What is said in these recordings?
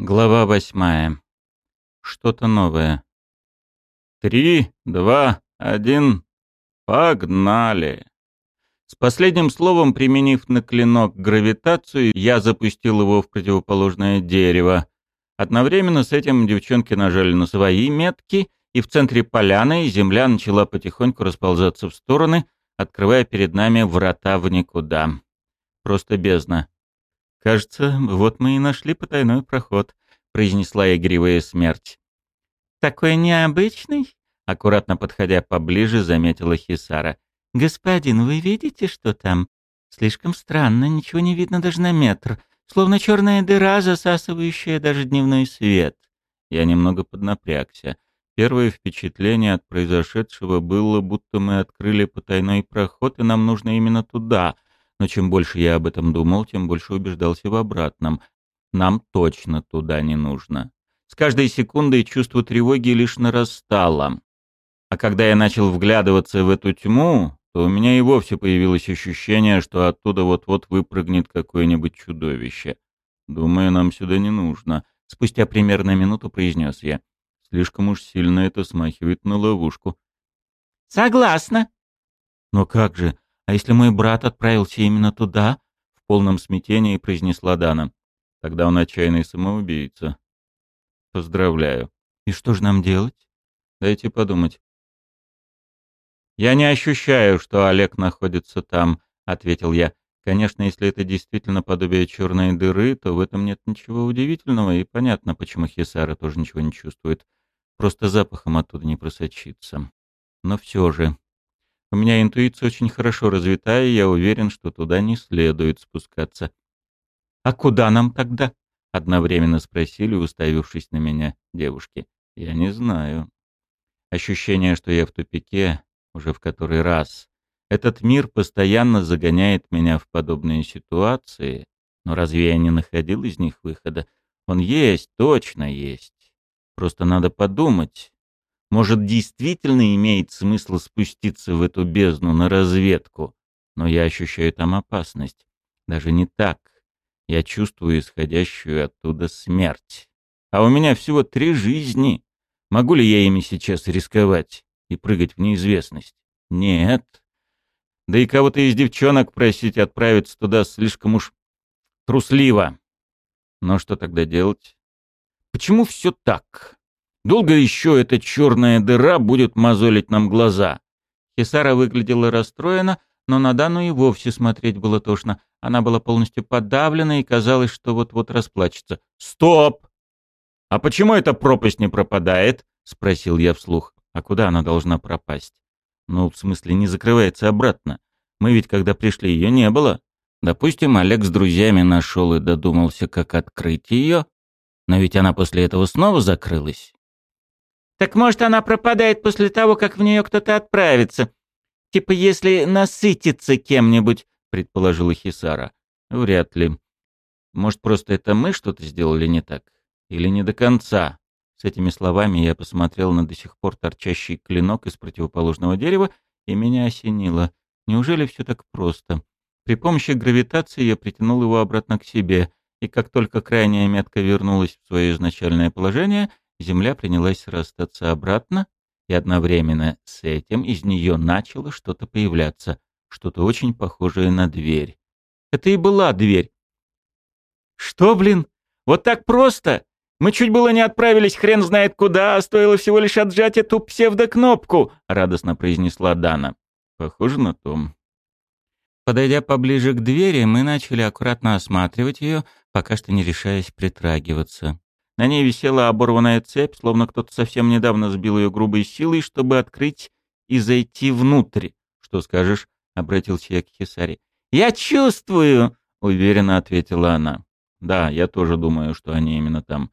Глава восьмая. Что-то новое. Три, два, один. Погнали. С последним словом, применив на клинок гравитацию, я запустил его в противоположное дерево. Одновременно с этим девчонки нажали на свои метки, и в центре поляны земля начала потихоньку расползаться в стороны, открывая перед нами врата в никуда. Просто бездна. «Кажется, вот мы и нашли потайной проход», — произнесла игривая смерть. «Такой необычный?» — аккуратно подходя поближе, заметила Хисара. «Господин, вы видите, что там? Слишком странно, ничего не видно даже на метр. Словно черная дыра, засасывающая даже дневной свет». Я немного поднапрягся. Первое впечатление от произошедшего было, будто мы открыли потайной проход, и нам нужно именно туда — но чем больше я об этом думал, тем больше убеждался в обратном. Нам точно туда не нужно. С каждой секундой чувство тревоги лишь нарастало. А когда я начал вглядываться в эту тьму, то у меня и вовсе появилось ощущение, что оттуда вот-вот выпрыгнет какое-нибудь чудовище. Думаю, нам сюда не нужно. Спустя примерно минуту произнес я. Слишком уж сильно это смахивает на ловушку. «Согласна». «Но как же? А если мой брат отправился именно туда? В полном смятении произнесла Дана. Тогда он отчаянный самоубийца. Поздравляю. И что же нам делать? Дайте подумать. Я не ощущаю, что Олег находится там, ответил я. Конечно, если это действительно подобие черной дыры, то в этом нет ничего удивительного, и понятно, почему Хисара тоже ничего не чувствует. Просто запахом оттуда не просочится. Но все же, у меня интуиция очень хорошо развита, и я уверен, что туда не следует спускаться. «А куда нам тогда?» — одновременно спросили, уставившись на меня девушки. «Я не знаю. Ощущение, что я в тупике, уже в который раз. Этот мир постоянно загоняет меня в подобные ситуации. Но разве я не находил из них выхода? Он есть, точно есть. Просто надо подумать, может, действительно имеет смысл спуститься в эту бездну на разведку, но я ощущаю там опасность. Даже не так. Я чувствую исходящую оттуда смерть. А у меня всего три жизни. Могу ли я ими сейчас рисковать и прыгать в неизвестность? Нет. Да и кого-то из девчонок просить отправиться туда слишком уж трусливо. Но что тогда делать? Почему все так? Долго еще эта черная дыра будет мозолить нам глаза?» Хисара выглядела расстроена, но на Дану и вовсе смотреть было тошно. Она была полностью подавлена и казалось, что вот-вот расплачется. «Стоп! А почему эта пропасть не пропадает?» — спросил я вслух. «А куда она должна пропасть?» «Ну, в смысле, не закрывается обратно. Мы ведь, когда пришли, ее не было. Допустим, Олег с друзьями нашел и додумался, как открыть ее. Но ведь она после этого снова закрылась. Так может, она пропадает после того, как в нее кто-то отправится? Типа, если насытится кем-нибудь, предположила Хисара. Вряд ли. Может, просто это мы что-то сделали не так? Или не до конца? С этими словами я посмотрел на до сих пор торчащий клинок из противоположного дерева, и меня осенило. Неужели все так просто? При помощи гравитации я притянул его обратно к себе, и как только крайняя метка вернулась в свое изначальное положение — земля принялась растаться обратно, и одновременно с этим из нее начало что-то появляться, что-то очень похожее на дверь. Это и была дверь. «Что, блин? Вот так просто? Мы чуть было не отправились хрен знает куда, а стоило всего лишь отжать эту псевдокнопку», — радостно произнесла Дана. «Похоже на том». Подойдя поближе к двери, мы начали аккуратно осматривать ее, пока что не решаясь притрагиваться. На ней висела оборванная цепь, словно кто-то совсем недавно сбил ее грубой силой, чтобы открыть и зайти внутрь. «Что скажешь?» — обратился я к Хисаре. «Я чувствую!» — уверенно ответила она. «Да, я тоже думаю, что они именно там.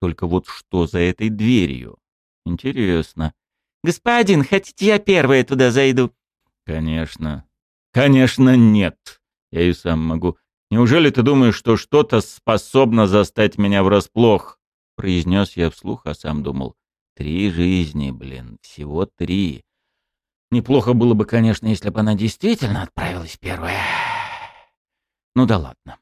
Только вот что за этой дверью? Интересно». «Господин, хотите, я первая туда зайду?» «Конечно». «Конечно, нет. Я и сам могу. Неужели ты думаешь, что что-то способно застать меня врасплох?» Произнес я вслух, а сам думал. Три жизни, блин, всего три. Неплохо было бы, конечно, если бы она действительно отправилась первая. Ну да ладно.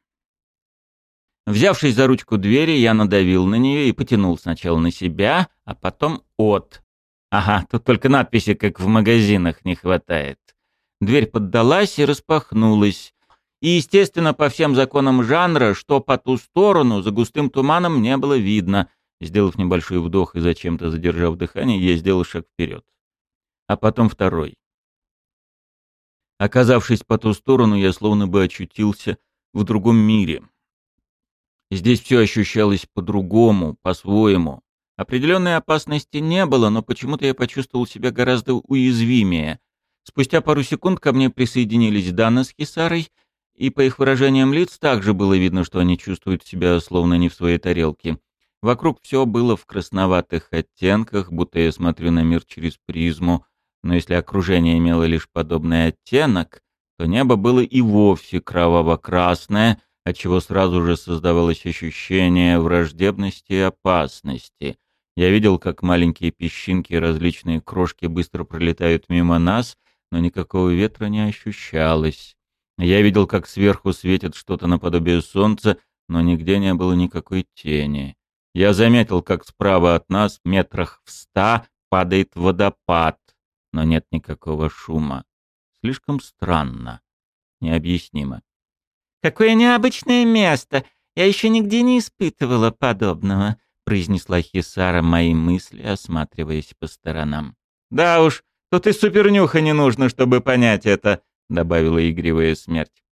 Взявшись за ручку двери, я надавил на нее и потянул сначала на себя, а потом от. Ага, тут только надписи, как в магазинах, не хватает. Дверь поддалась и распахнулась. И, естественно, по всем законам жанра, что по ту сторону, за густым туманом, не было видно. Сделав небольшой вдох и зачем-то задержав дыхание, я сделал шаг вперед. А потом второй. Оказавшись по ту сторону, я словно бы очутился в другом мире. Здесь все ощущалось по-другому, по-своему. Определенной опасности не было, но почему-то я почувствовал себя гораздо уязвимее. Спустя пару секунд ко мне присоединились Дана с Хисарой, и по их выражениям лиц также было видно, что они чувствуют себя словно не в своей тарелке. Вокруг все было в красноватых оттенках, будто я смотрю на мир через призму, но если окружение имело лишь подобный оттенок, то небо было и вовсе кроваво-красное, отчего сразу же создавалось ощущение враждебности и опасности. Я видел, как маленькие песчинки и различные крошки быстро пролетают мимо нас, но никакого ветра не ощущалось. Я видел, как сверху светит что-то наподобие солнца, но нигде не было никакой тени. Я заметил, как справа от нас, метрах в ста, падает водопад, но нет никакого шума. Слишком странно, необъяснимо. «Какое необычное место! Я еще нигде не испытывала подобного», — произнесла Хисара мои мысли, осматриваясь по сторонам. «Да уж, тут и супернюха не нужно, чтобы понять это», — добавила игривая смерть.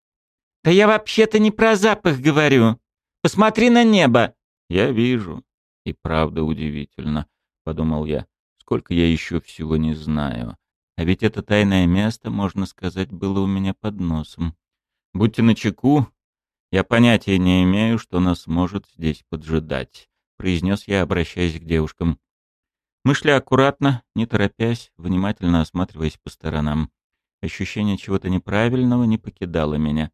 «Да я вообще-то не про запах говорю. Посмотри на небо!» «Я вижу. И правда удивительно», — подумал я. «Сколько я еще всего не знаю. А ведь это тайное место, можно сказать, было у меня под носом. Будьте начеку, я понятия не имею, что нас может здесь поджидать, произнес я, обращаясь к девушкам. Мы шли аккуратно, не торопясь, внимательно осматриваясь по сторонам. Ощущение чего-то неправильного не покидало меня.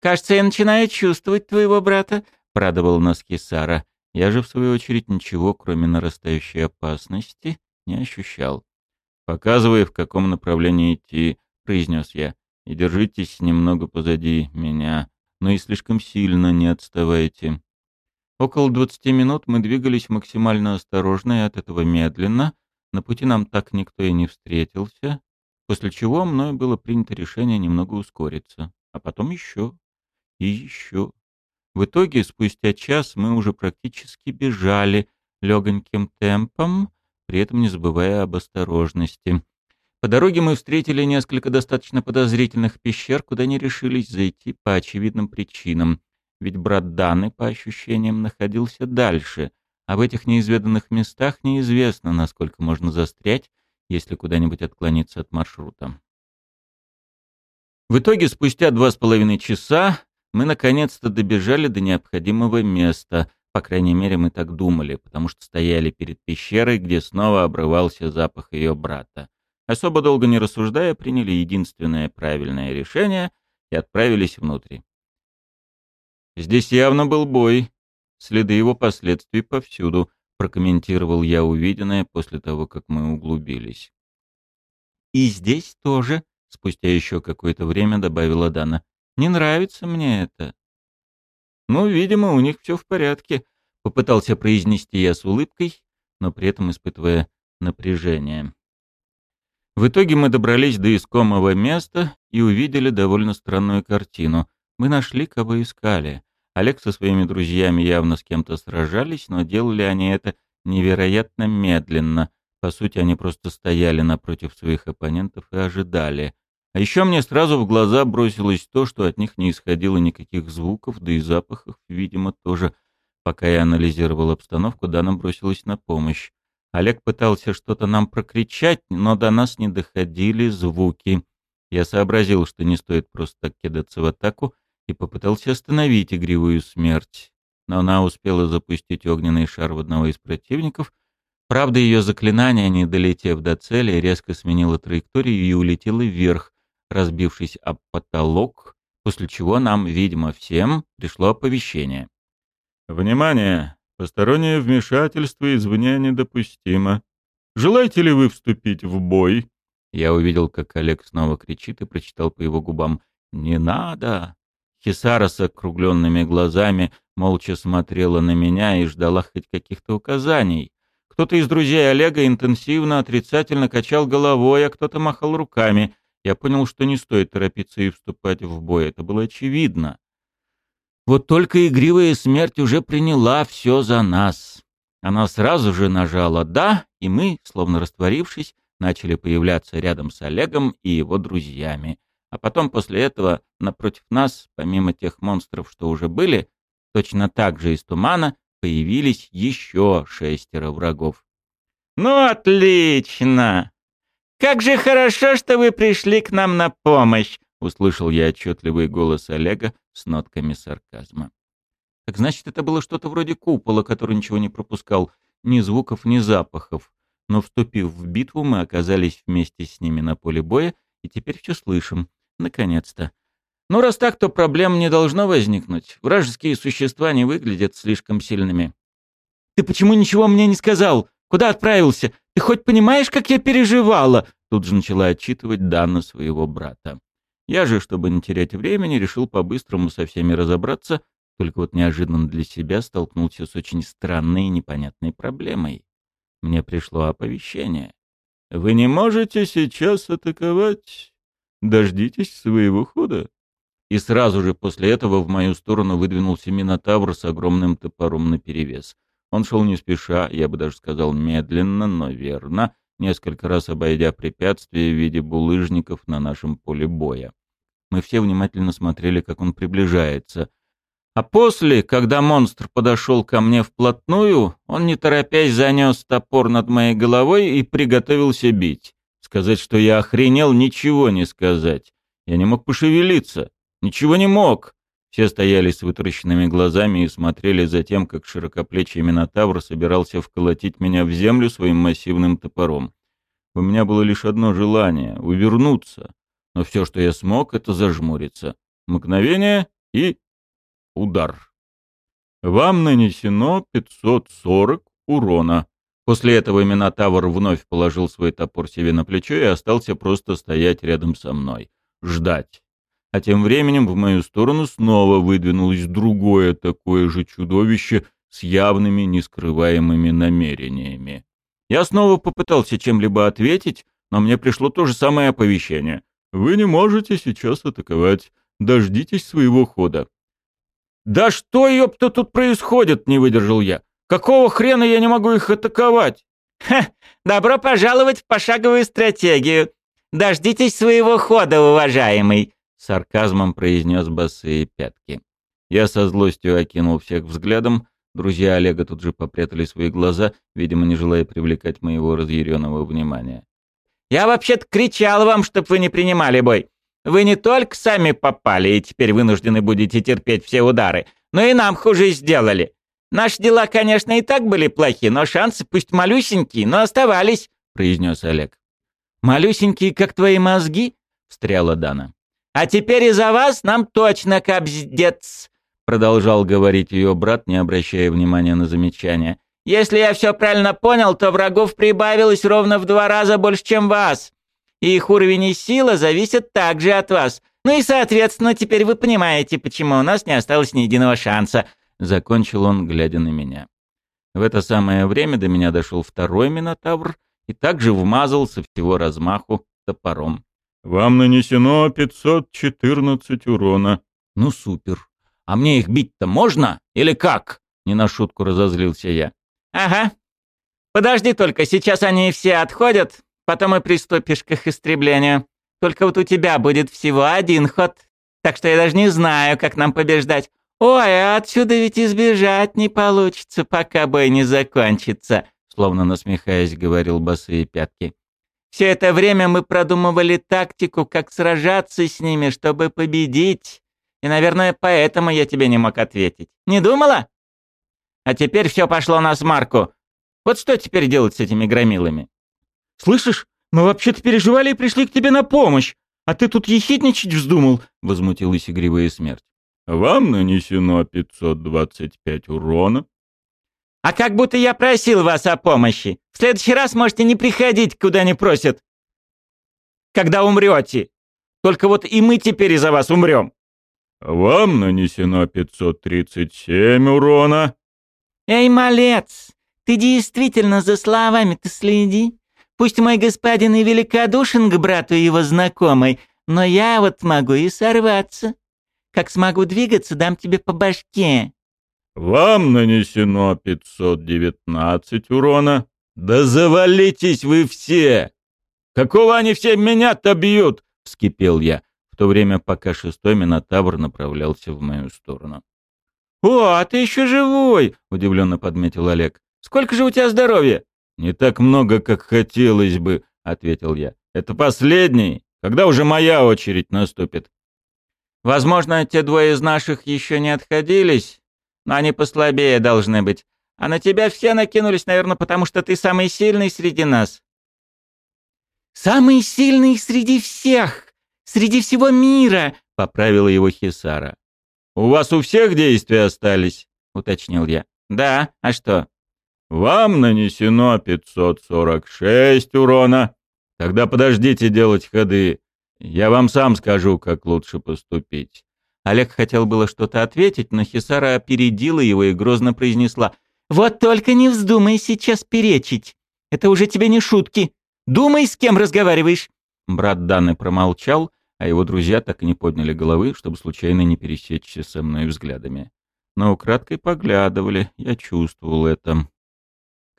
«Кажется, я начинаю чувствовать твоего брата», — прадовал нас Кисара. Я же, в свою очередь, ничего, кроме нарастающей опасности, не ощущал. «Показывай, в каком направлении идти», — произнес я и держитесь немного позади меня, но и слишком сильно не отставайте. Около двадцати минут мы двигались максимально осторожно и от этого медленно. На пути нам так никто и не встретился, после чего мною было принято решение немного ускориться, а потом еще и еще. В итоге, спустя час, мы уже практически бежали легоньким темпом, при этом не забывая об осторожности. По дороге мы встретили несколько достаточно подозрительных пещер, куда не решились зайти по очевидным причинам. Ведь брат Даны, по ощущениям, находился дальше, а в этих неизведанных местах неизвестно, насколько можно застрять, если куда-нибудь отклониться от маршрута. В итоге, спустя два с половиной часа, мы наконец-то добежали до необходимого места, по крайней мере, мы так думали, потому что стояли перед пещерой, где снова обрывался запах ее брата. Особо долго не рассуждая, приняли единственное правильное решение и отправились внутрь. Здесь явно был бой. Следы его последствий повсюду, прокомментировал я увиденное после того, как мы углубились. И здесь тоже, спустя еще какое-то время добавила Дана. Не нравится мне это. Ну, видимо, у них все в порядке, попытался произнести я с улыбкой, но при этом испытывая напряжение. В итоге мы добрались до искомого места и увидели довольно странную картину. Мы нашли, кого искали. Олег со своими друзьями явно с кем-то сражались, но делали они это невероятно медленно. По сути, они просто стояли напротив своих оппонентов и ожидали. А еще мне сразу в глаза бросилось то, что от них не исходило никаких звуков, да и запахов, видимо, тоже. Пока я анализировал обстановку, Дана бросилась на помощь. Олег пытался что-то нам прокричать, но до нас не доходили звуки. Я сообразил, что не стоит просто так кидаться в атаку, и попытался остановить игривую смерть. Но она успела запустить огненный шар в одного из противников. Правда, ее заклинание, не долетев до цели, резко сменило траекторию и улетело вверх, разбившись об потолок, после чего нам, видимо, всем пришло оповещение. «Внимание! Постороннее вмешательство извне недопустимо. Желаете ли вы вступить в бой?» Я увидел, как Олег снова кричит и прочитал по его губам «Не надо!». Хисара с округленными глазами, молча смотрела на меня и ждала хоть каких-то указаний. Кто-то из друзей Олега интенсивно отрицательно качал головой, а кто-то махал руками. Я понял, что не стоит торопиться и вступать в бой. Это было очевидно. Вот только игривая смерть уже приняла все за нас. Она сразу же нажала «да», и мы, словно растворившись, начали появляться рядом с Олегом и его друзьями. А потом после этого напротив нас, помимо тех монстров, что уже были, точно так же из тумана появились еще шестеро врагов. «Ну, отлично! Как же хорошо, что вы пришли к нам на помощь!» — услышал я отчетливый голос Олега с нотками сарказма. Так значит, это было что-то вроде купола, который ничего не пропускал, ни звуков, ни запахов. Но вступив в битву, мы оказались вместе с ними на поле боя, и теперь все слышим. Наконец-то. Ну, раз так, то проблем не должно возникнуть. Вражеские существа не выглядят слишком сильными. «Ты почему ничего мне не сказал? Куда отправился? Ты хоть понимаешь, как я переживала?» Тут же начала отчитывать Дана своего брата. Я же, чтобы не терять времени, решил по-быстрому со всеми разобраться, только вот неожиданно для себя столкнулся с очень странной и непонятной проблемой. Мне пришло оповещение. «Вы не можете сейчас атаковать. Дождитесь своего хода». И сразу же после этого в мою сторону выдвинулся Минотавр с огромным топором наперевес. Он шел не спеша, я бы даже сказал медленно, но верно, несколько раз обойдя препятствия в виде булыжников на нашем поле боя. Мы все внимательно смотрели, как он приближается — а после, когда монстр подошел ко мне вплотную, он, не торопясь, занес топор над моей головой и приготовился бить. Сказать, что я охренел, ничего не сказать. Я не мог пошевелиться. Ничего не мог. Все стояли с вытаращенными глазами и смотрели за тем, как широкоплечий Минотавр собирался вколотить меня в землю своим массивным топором. У меня было лишь одно желание — увернуться. Но все, что я смог, — это зажмуриться. Мгновение и удар. Вам нанесено 540 урона. После этого Минотавр вновь положил свой топор себе на плечо и остался просто стоять рядом со мной. Ждать. А тем временем в мою сторону снова выдвинулось другое такое же чудовище с явными нескрываемыми намерениями. Я снова попытался чем-либо ответить, но мне пришло то же самое оповещение. «Вы не можете сейчас атаковать. Дождитесь своего хода». «Да что, ёпта, тут происходит?» — не выдержал я. «Какого хрена я не могу их атаковать?» «Ха! Добро пожаловать в пошаговую стратегию. Дождитесь своего хода, уважаемый!» — сарказмом произнес босые пятки. Я со злостью окинул всех взглядом. Друзья Олега тут же попрятали свои глаза, видимо, не желая привлекать моего разъяренного внимания. «Я вообще-то кричал вам, чтоб вы не принимали бой. Вы не только сами попали и теперь вынуждены будете терпеть все удары, но и нам хуже сделали. Наши дела, конечно, и так были плохи, но шансы, пусть малюсенькие, но оставались», — произнес Олег. «Малюсенькие, как твои мозги?» — встряла Дана. «А теперь из-за вас нам точно капздец», — продолжал говорить ее брат, не обращая внимания на замечания. «Если я все правильно понял, то врагов прибавилось ровно в два раза больше, чем вас и их уровень и сила зависят также от вас. Ну и, соответственно, теперь вы понимаете, почему у нас не осталось ни единого шанса», — закончил он, глядя на меня. В это самое время до меня дошел второй Минотавр и также вмазал со всего размаху топором. «Вам нанесено 514 урона». «Ну супер. А мне их бить-то можно? Или как?» — не на шутку разозлился я. «Ага. Подожди только, сейчас они все отходят, Потом и приступишь к их истреблению. Только вот у тебя будет всего один ход. Так что я даже не знаю, как нам побеждать. Ой, а отсюда ведь избежать не получится, пока бой не закончится», словно насмехаясь, говорил босые пятки. «Все это время мы продумывали тактику, как сражаться с ними, чтобы победить. И, наверное, поэтому я тебе не мог ответить. Не думала? А теперь все пошло на смарку. Вот что теперь делать с этими громилами?» «Слышишь, мы вообще-то переживали и пришли к тебе на помощь, а ты тут ехидничать вздумал», — возмутилась игривая смерть. «Вам нанесено 525 урона». «А как будто я просил вас о помощи. В следующий раз можете не приходить, куда не просят. Когда умрете. Только вот и мы теперь из-за вас умрем». Вам нанесено 537 урона. Эй, малец, ты действительно за словами-то следи. Пусть мой господин и великодушен к брату его знакомой, но я вот могу и сорваться. Как смогу двигаться, дам тебе по башке. Вам нанесено 519 урона. Да завалитесь вы все! Какого они все меня-то бьют? Вскипел я, в то время пока шестой Минотавр направлялся в мою сторону. «О, а ты еще живой!» — удивленно подметил Олег. «Сколько же у тебя здоровья?» «Не так много, как хотелось бы», — ответил я. «Это последний. Когда уже моя очередь наступит?» «Возможно, те двое из наших еще не отходились, но они послабее должны быть. А на тебя все накинулись, наверное, потому что ты самый сильный среди нас». «Самый сильный среди всех! Среди всего мира!» — поправила его Хисара. «У вас у всех действия остались?» — уточнил я. «Да, а что?» Вам нанесено 546 урона. Тогда подождите делать ходы. Я вам сам скажу, как лучше поступить. Олег хотел было что-то ответить, но Хисара опередила его и грозно произнесла. «Вот только не вздумай сейчас перечить. Это уже тебе не шутки. Думай, с кем разговариваешь». Брат Даны промолчал, а его друзья так и не подняли головы, чтобы случайно не пересечься со мной взглядами. Но украдкой поглядывали, я чувствовал это.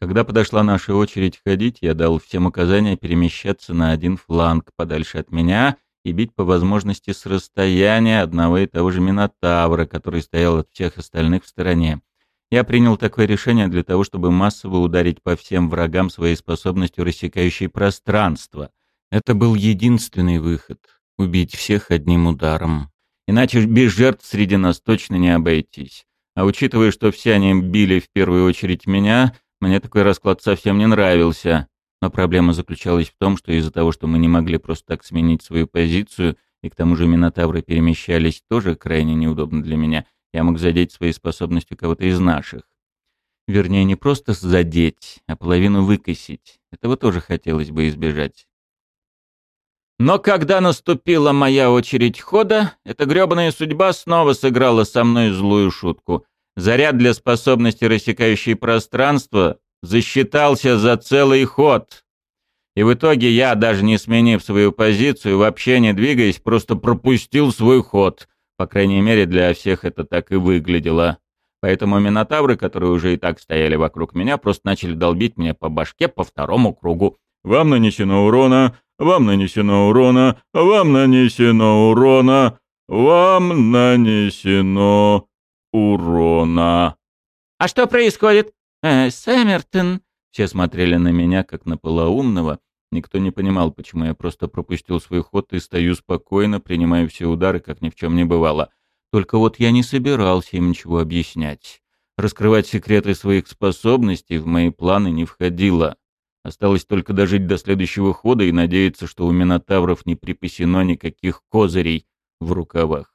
Когда подошла наша очередь ходить, я дал всем указания перемещаться на один фланг подальше от меня и бить по возможности с расстояния одного и того же Минотавра, который стоял от всех остальных в стороне. Я принял такое решение для того, чтобы массово ударить по всем врагам своей способностью, рассекающей пространство. Это был единственный выход — убить всех одним ударом. Иначе без жертв среди нас точно не обойтись. А учитывая, что все они били в первую очередь меня, мне такой расклад совсем не нравился, но проблема заключалась в том, что из-за того, что мы не могли просто так сменить свою позицию, и к тому же минотавры перемещались тоже крайне неудобно для меня, я мог задеть своей способностью кого-то из наших. Вернее, не просто задеть, а половину выкосить. Этого тоже хотелось бы избежать. Но когда наступила моя очередь хода, эта грёбаная судьба снова сыграла со мной злую шутку. Заряд для способности, рассекающей пространство, засчитался за целый ход. И в итоге я, даже не сменив свою позицию, вообще не двигаясь, просто пропустил свой ход. По крайней мере, для всех это так и выглядело. Поэтому минотавры, которые уже и так стояли вокруг меня, просто начали долбить мне по башке по второму кругу. «Вам нанесено урона, вам нанесено урона, вам нанесено урона, вам нанесено урона. «А что происходит?» э, «Сэммертон...» Все смотрели на меня, как на полоумного. Никто не понимал, почему я просто пропустил свой ход и стою спокойно, принимая все удары, как ни в чем не бывало. Только вот я не собирался им ничего объяснять. Раскрывать секреты своих способностей в мои планы не входило. Осталось только дожить до следующего хода и надеяться, что у Минотавров не припасено никаких козырей в рукавах.